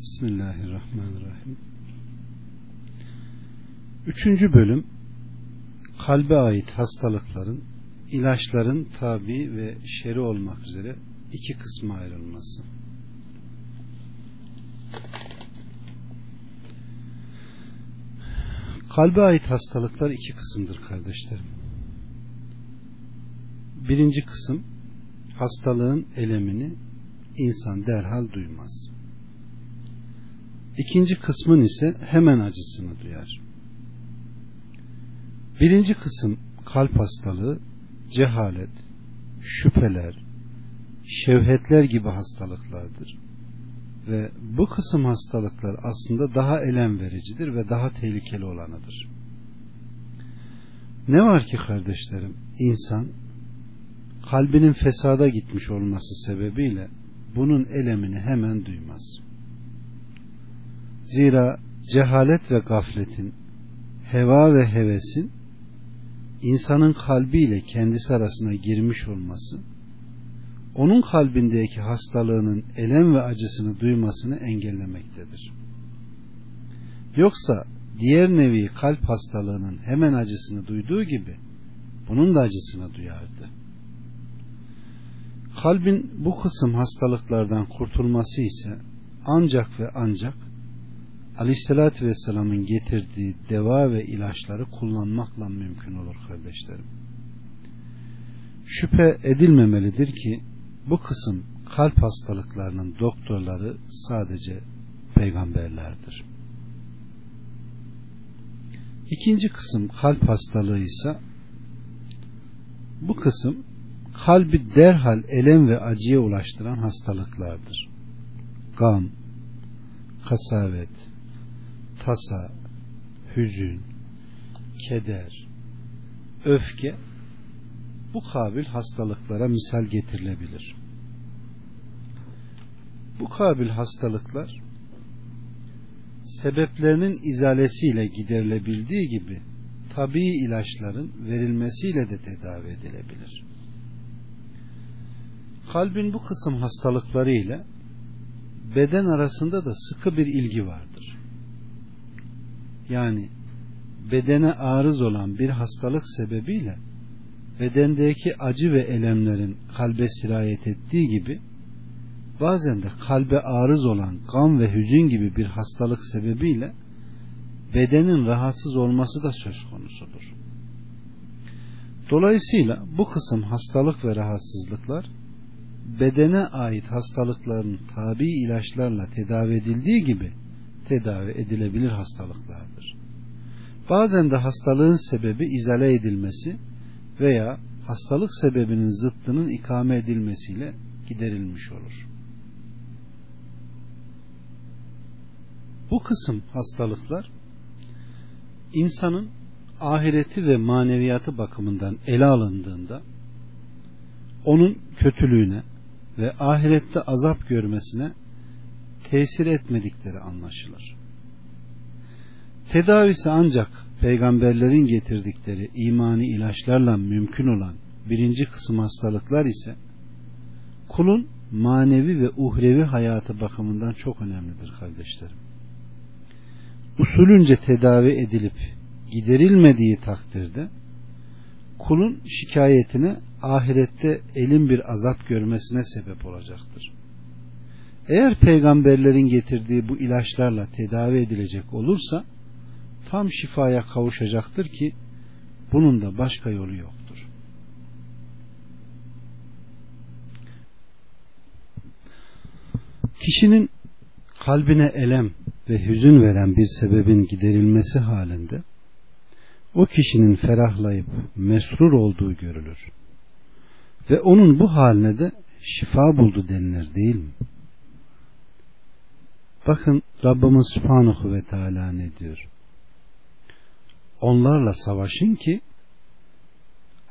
Bismillahirrahmanirrahim. Üçüncü bölüm kalbe ait hastalıkların ilaçların tabi ve şeri olmak üzere iki kısma ayrılması. Kalbe ait hastalıklar iki kısımdır kardeşlerim. Birinci kısım hastalığın elemini insan derhal duymaz. İkinci kısmın ise hemen acısını duyar. Birinci kısım kalp hastalığı, cehalet, şüpheler, şevhetler gibi hastalıklardır. Ve bu kısım hastalıklar aslında daha elem vericidir ve daha tehlikeli olanıdır. Ne var ki kardeşlerim, insan kalbinin fesada gitmiş olması sebebiyle bunun elemini hemen duymaz. Zira cehalet ve gafletin, heva ve hevesin insanın kalbiyle kendisi arasına girmiş olması, onun kalbindeki hastalığının elem ve acısını duymasını engellemektedir. Yoksa diğer nevi kalp hastalığının hemen acısını duyduğu gibi bunun da acısını duyardı. Kalbin bu kısım hastalıklardan kurtulması ise ancak ve ancak Aleyhisselatü Vesselam'ın getirdiği deva ve ilaçları kullanmakla mümkün olur kardeşlerim. Şüphe edilmemelidir ki bu kısım kalp hastalıklarının doktorları sadece peygamberlerdir. İkinci kısım kalp hastalığı ise bu kısım kalbi derhal elem ve acıya ulaştıran hastalıklardır. Gam, kasavet, tasa, hüzün, keder, öfke bu kabil hastalıklara misal getirilebilir. Bu kabil hastalıklar sebeplerinin izalesiyle giderilebildiği gibi tabi ilaçların verilmesiyle de tedavi edilebilir. Kalbin bu kısım hastalıkları ile beden arasında da sıkı bir ilgi vardır. Yani bedene arız olan bir hastalık sebebiyle bedendeki acı ve elemlerin kalbe sirayet ettiği gibi bazen de kalbe arız olan gam ve hüzün gibi bir hastalık sebebiyle bedenin rahatsız olması da söz konusudur. Dolayısıyla bu kısım hastalık ve rahatsızlıklar bedene ait hastalıkların tabi ilaçlarla tedavi edildiği gibi tedavi edilebilir hastalıklardır. Bazen de hastalığın sebebi izale edilmesi veya hastalık sebebinin zıttının ikame edilmesiyle giderilmiş olur. Bu kısım hastalıklar insanın ahireti ve maneviyatı bakımından ele alındığında onun kötülüğüne ve ahirette azap görmesine tesir etmedikleri anlaşılır. Tedavisi ancak peygamberlerin getirdikleri imani ilaçlarla mümkün olan birinci kısım hastalıklar ise kulun manevi ve uhrevi hayatı bakımından çok önemlidir kardeşlerim. Usulünce tedavi edilip giderilmediği takdirde kulun şikayetine ahirette elin bir azap görmesine sebep olacaktır. Eğer peygamberlerin getirdiği bu ilaçlarla tedavi edilecek olursa tam şifaya kavuşacaktır ki bunun da başka yolu yoktur. Kişinin kalbine elem ve hüzün veren bir sebebin giderilmesi halinde o kişinin ferahlayıp mesrur olduğu görülür. Ve onun bu haline de şifa buldu denilir değil mi? Bakın Rabbimiz Subhanahu ve Teala ne diyor? Onlarla savaşın ki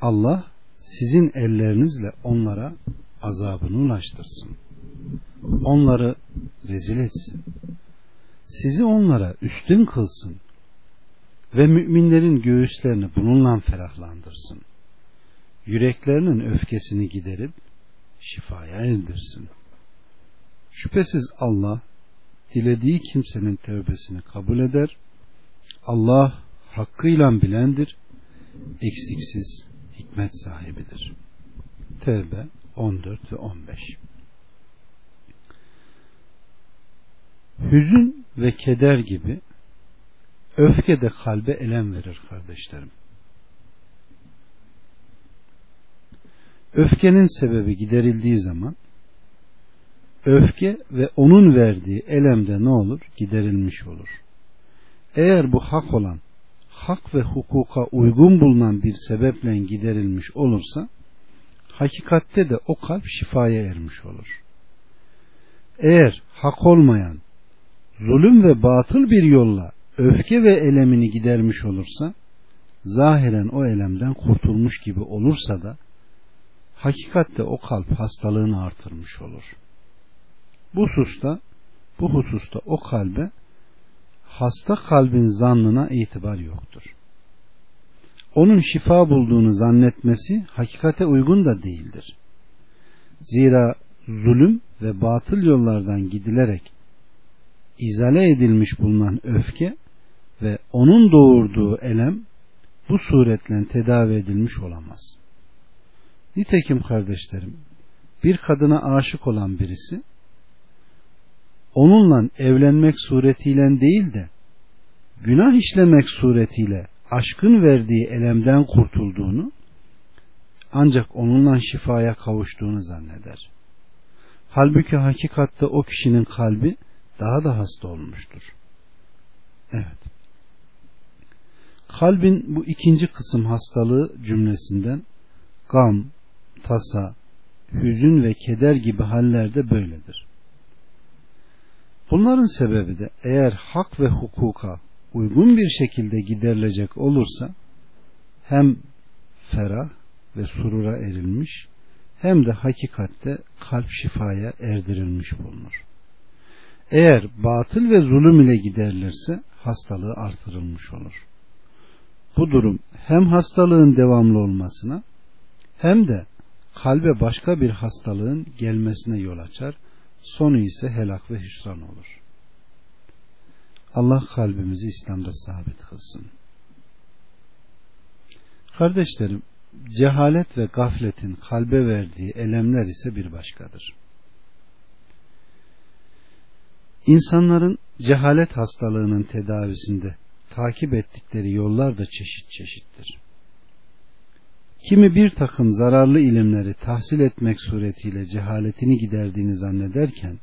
Allah sizin ellerinizle onlara azabını ulaştırsın. Onları rezil etsin. Sizi onlara üstün kılsın ve müminlerin göğüslerini bununla ferahlandırsın. Yüreklerinin öfkesini giderip şifaya erdirsin. Şüphesiz Allah dilediği kimsenin tövbesini kabul eder. Allah hakkıyla bilendir, eksiksiz hikmet sahibidir. Tevbe 14 ve 15 Hüzün ve keder gibi öfke de kalbe elem verir kardeşlerim. Öfkenin sebebi giderildiği zaman öfke ve onun verdiği elemde ne olur? Giderilmiş olur. Eğer bu hak olan, hak ve hukuka uygun bulunan bir sebeple giderilmiş olursa, hakikatte de o kalp şifaya ermiş olur. Eğer hak olmayan, zulüm ve batıl bir yolla öfke ve elemini gidermiş olursa, zahiren o elemden kurtulmuş gibi olursa da, hakikatte o kalp hastalığını artırmış olur.'' Bu hususta bu hususta o kalbe hasta kalbin zannına itibar yoktur. Onun şifa bulduğunu zannetmesi hakikate uygun da değildir. Zira zulüm ve batıl yollardan gidilerek izale edilmiş bulunan öfke ve onun doğurduğu elem bu suretle tedavi edilmiş olamaz. Nitekim kardeşlerim, bir kadına aşık olan birisi onunla evlenmek suretiyle değil de günah işlemek suretiyle aşkın verdiği elemden kurtulduğunu ancak onunla şifaya kavuştuğunu zanneder. Halbuki hakikatte o kişinin kalbi daha da hasta olmuştur. Evet. Kalbin bu ikinci kısım hastalığı cümlesinden gam, tasa, hüzün ve keder gibi hallerde böyledir. Bunların sebebi de eğer hak ve hukuka uygun bir şekilde giderilecek olursa hem ferah ve surura erilmiş hem de hakikatte kalp şifaya erdirilmiş bulunur. Eğer batıl ve zulüm ile giderilirse hastalığı artırılmış olur. Bu durum hem hastalığın devamlı olmasına hem de kalbe başka bir hastalığın gelmesine yol açar sonu ise helak ve hüsran olur. Allah kalbimizi İslam'da sabit kılsın. Kardeşlerim, cehalet ve gafletin kalbe verdiği elemler ise bir başkadır. İnsanların cehalet hastalığının tedavisinde takip ettikleri yollar da çeşit çeşittir. Kimi bir takım zararlı ilimleri tahsil etmek suretiyle cehaletini giderdiğini zannederken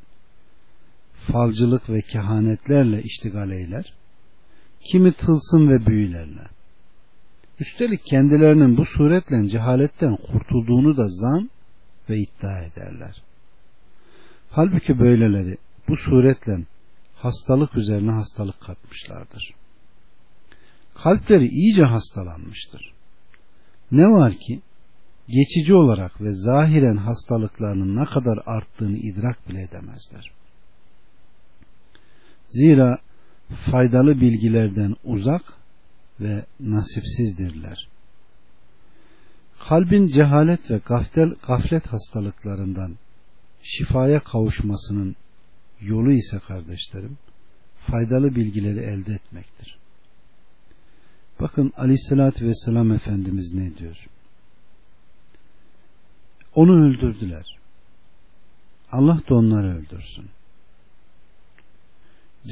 falcılık ve kehanetlerle iştigal eyler. Kimi tılsım ve büyülerle. Üstelik kendilerinin bu suretle cehaletten kurtulduğunu da zan ve iddia ederler. Halbuki böyleleri bu suretle hastalık üzerine hastalık katmışlardır. Kalpleri iyice hastalanmıştır. Ne var ki geçici olarak ve zahiren hastalıklarının ne kadar arttığını idrak bile edemezler. Zira faydalı bilgilerden uzak ve nasipsizdirler. Kalbin cehalet ve gaftel, gaflet hastalıklarından şifaya kavuşmasının yolu ise kardeşlerim faydalı bilgileri elde etmektir. Bakın aleyhissalatü vesselam Efendimiz ne diyor? Onu öldürdüler. Allah da onları öldürsün.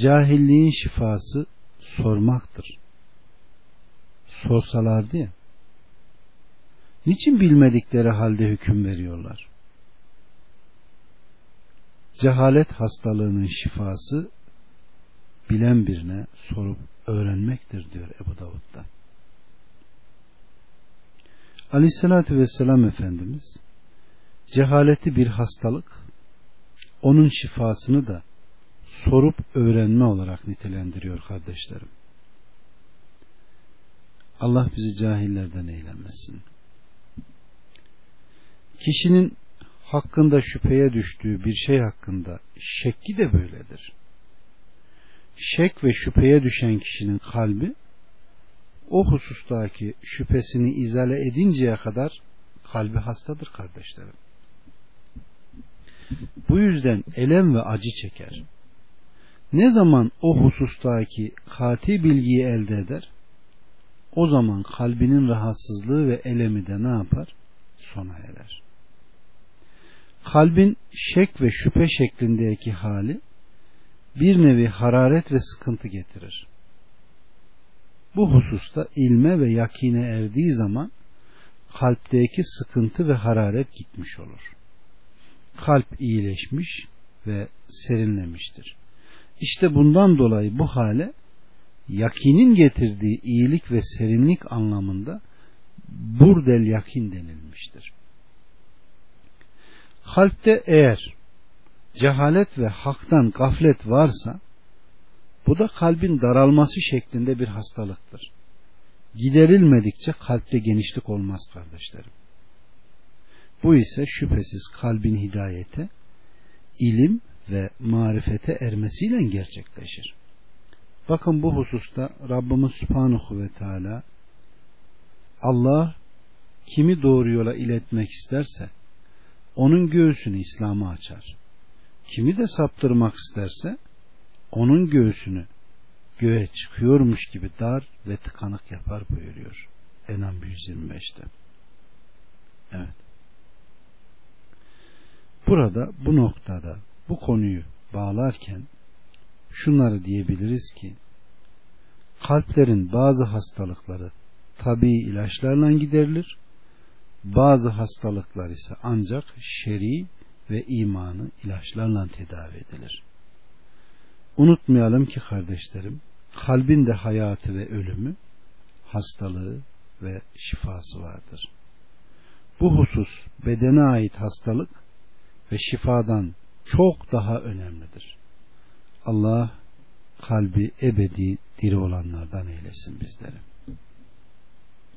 Cahilliğin şifası sormaktır. Sorsalardı ya. Niçin bilmedikleri halde hüküm veriyorlar? Cehalet hastalığının şifası bilen birine sorup öğrenmektir diyor Ebu Davud'da. Aleyhissalatü vesselam Efendimiz cehaleti bir hastalık onun şifasını da sorup öğrenme olarak nitelendiriyor kardeşlerim. Allah bizi cahillerden eylemesin. Kişinin hakkında şüpheye düştüğü bir şey hakkında şekki de böyledir şek ve şüpheye düşen kişinin kalbi o husustaki şüphesini izale edinceye kadar kalbi hastadır kardeşlerim. Bu yüzden elem ve acı çeker. ne zaman o husustaki kati bilgiyi elde eder o zaman kalbinin rahatsızlığı ve elemi de ne yapar? Sona erer. Kalbin şek ve şüphe şeklindeki hali bir nevi hararet ve sıkıntı getirir. Bu hususta ilme ve yakine erdiği zaman kalpteki sıkıntı ve hararet gitmiş olur. Kalp iyileşmiş ve serinlemiştir. İşte bundan dolayı bu hale yakinin getirdiği iyilik ve serinlik anlamında burdel yakin denilmiştir. Kalpte eğer cehalet ve haktan gaflet varsa bu da kalbin daralması şeklinde bir hastalıktır. Giderilmedikçe kalpte genişlik olmaz kardeşlerim. Bu ise şüphesiz kalbin hidayete, ilim ve marifete ermesiyle gerçekleşir. Bakın bu hususta Rabbimiz Subhanahu ve Teala Allah kimi doğru yola iletmek isterse onun göğsünü İslam'a açar. Kimi de saptırmak isterse onun göğsünü göğe çıkıyormuş gibi dar ve tıkanık yapar buyuruyor. Enam 125'te. Evet. Burada bu noktada bu konuyu bağlarken şunları diyebiliriz ki kalplerin bazı hastalıkları tabi ilaçlarla giderilir bazı hastalıklar ise ancak şer'i ve imanı ilaçlarla tedavi edilir. Unutmayalım ki kardeşlerim, kalbin de hayatı ve ölümü, hastalığı ve şifası vardır. Bu husus bedene ait hastalık ve şifadan çok daha önemlidir. Allah kalbi ebedi diri olanlardan eylesin bizleri.